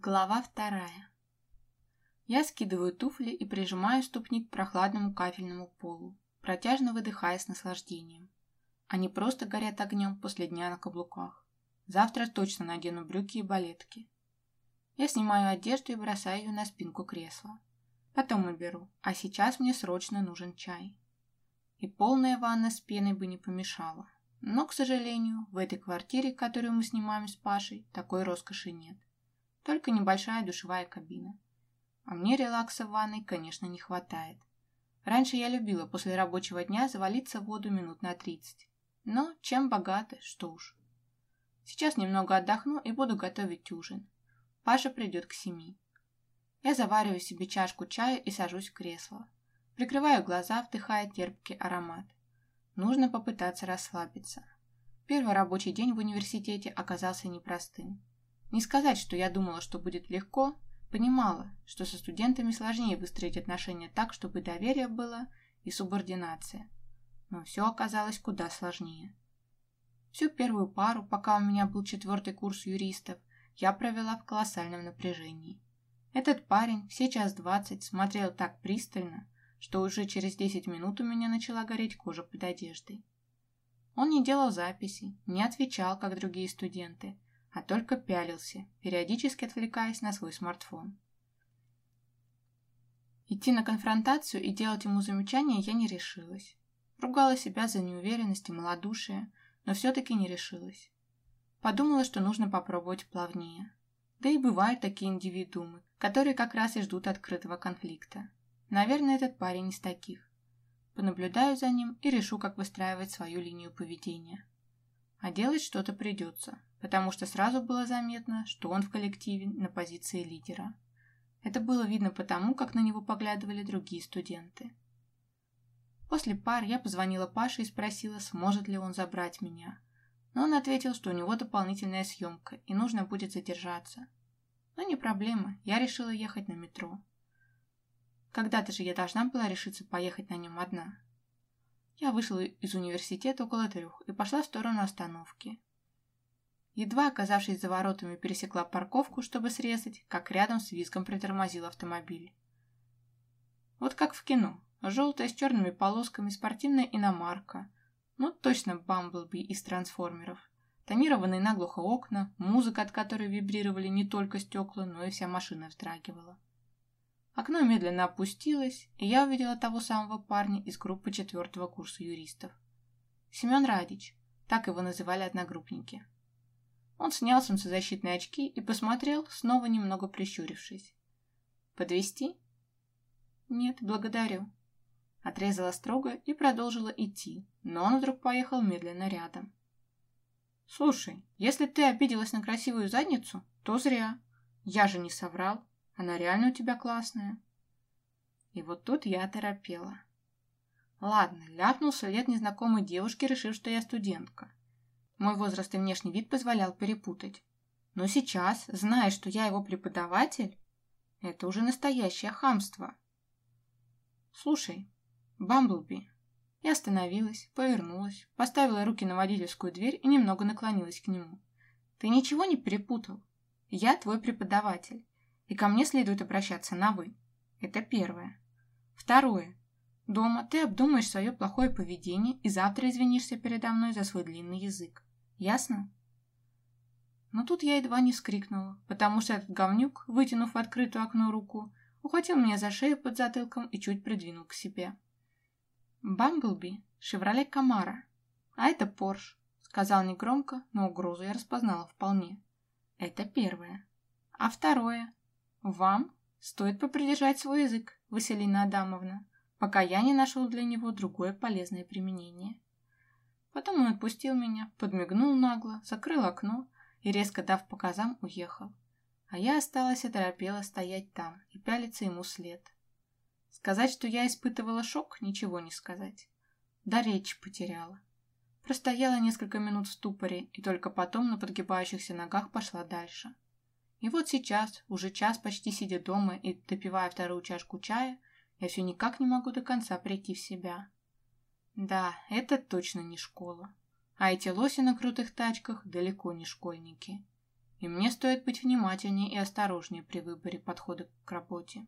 Глава вторая. Я скидываю туфли и прижимаю ступни к прохладному кафельному полу, протяжно выдыхая с наслаждением. Они просто горят огнем после дня на каблуках. Завтра точно надену брюки и балетки. Я снимаю одежду и бросаю ее на спинку кресла. Потом уберу, а сейчас мне срочно нужен чай. И полная ванна с пеной бы не помешала. Но, к сожалению, в этой квартире, которую мы снимаем с Пашей, такой роскоши нет. Только небольшая душевая кабина. А мне релакса в ванной, конечно, не хватает. Раньше я любила после рабочего дня завалиться в воду минут на 30. Но чем богаты, что уж. Сейчас немного отдохну и буду готовить ужин. Паша придет к семи. Я завариваю себе чашку чая и сажусь в кресло. Прикрываю глаза, вдыхая терпкий аромат. Нужно попытаться расслабиться. Первый рабочий день в университете оказался непростым. Не сказать, что я думала, что будет легко, понимала, что со студентами сложнее выстроить отношения так, чтобы доверие было и субординация. Но все оказалось куда сложнее. Всю первую пару, пока у меня был четвертый курс юристов, я провела в колоссальном напряжении. Этот парень все час двадцать смотрел так пристально, что уже через десять минут у меня начала гореть кожа под одеждой. Он не делал записи, не отвечал, как другие студенты, а только пялился, периодически отвлекаясь на свой смартфон. Идти на конфронтацию и делать ему замечания я не решилась. Ругала себя за неуверенность и малодушие, но все-таки не решилась. Подумала, что нужно попробовать плавнее. Да и бывают такие индивидуумы, которые как раз и ждут открытого конфликта. Наверное, этот парень из таких. Понаблюдаю за ним и решу, как выстраивать свою линию поведения. А делать что-то придется, потому что сразу было заметно, что он в коллективе на позиции лидера. Это было видно потому, как на него поглядывали другие студенты. После пар я позвонила Паше и спросила, сможет ли он забрать меня. Но он ответил, что у него дополнительная съемка и нужно будет задержаться. Но не проблема, я решила ехать на метро. Когда-то же я должна была решиться поехать на нем одна. Я вышла из университета около трех и пошла в сторону остановки. Едва оказавшись за воротами, пересекла парковку, чтобы срезать, как рядом с визгом притормозил автомобиль. Вот как в кино. Желтая с черными полосками спортивная иномарка. Ну, точно Бамблби из трансформеров. Тонированные наглухо окна, музыка, от которой вибрировали не только стекла, но и вся машина вздрагивала. Окно медленно опустилось, и я увидела того самого парня из группы четвертого курса юристов. Семен Радич, так его называли одногруппники. Он снял солнцезащитные очки и посмотрел, снова немного прищурившись. «Подвести? «Нет, благодарю». Отрезала строго и продолжила идти, но он вдруг поехал медленно рядом. «Слушай, если ты обиделась на красивую задницу, то зря. Я же не соврал. Она реально у тебя классная. И вот тут я оторопела. Ладно, ляпнул след незнакомой девушки, решив, что я студентка. Мой возраст и внешний вид позволял перепутать. Но сейчас, зная, что я его преподаватель, это уже настоящее хамство. Слушай, Бамблби. Я остановилась, повернулась, поставила руки на водительскую дверь и немного наклонилась к нему. Ты ничего не перепутал? Я твой преподаватель и ко мне следует обращаться на «вы». Это первое. Второе. Дома ты обдумаешь свое плохое поведение и завтра извинишься передо мной за свой длинный язык. Ясно? Но тут я едва не вскрикнула, потому что этот говнюк, вытянув в открытое окно руку, ухватил меня за шею под затылком и чуть придвинул к себе. «Бамблби, Шевроле Камара. А это Порш», — сказал негромко, но угрозу я распознала вполне. Это первое. А второе? «Вам стоит попридержать свой язык, Василина Адамовна, пока я не нашел для него другое полезное применение». Потом он отпустил меня, подмигнул нагло, закрыл окно и, резко дав по казам, уехал. А я осталась и торопела стоять там и пялиться ему след. Сказать, что я испытывала шок, ничего не сказать. Да речь потеряла. Простояла несколько минут в ступоре и только потом на подгибающихся ногах пошла дальше. И вот сейчас, уже час почти сидя дома и допивая вторую чашку чая, я все никак не могу до конца прийти в себя. Да, это точно не школа. А эти лоси на крутых тачках далеко не школьники. И мне стоит быть внимательнее и осторожнее при выборе подхода к работе.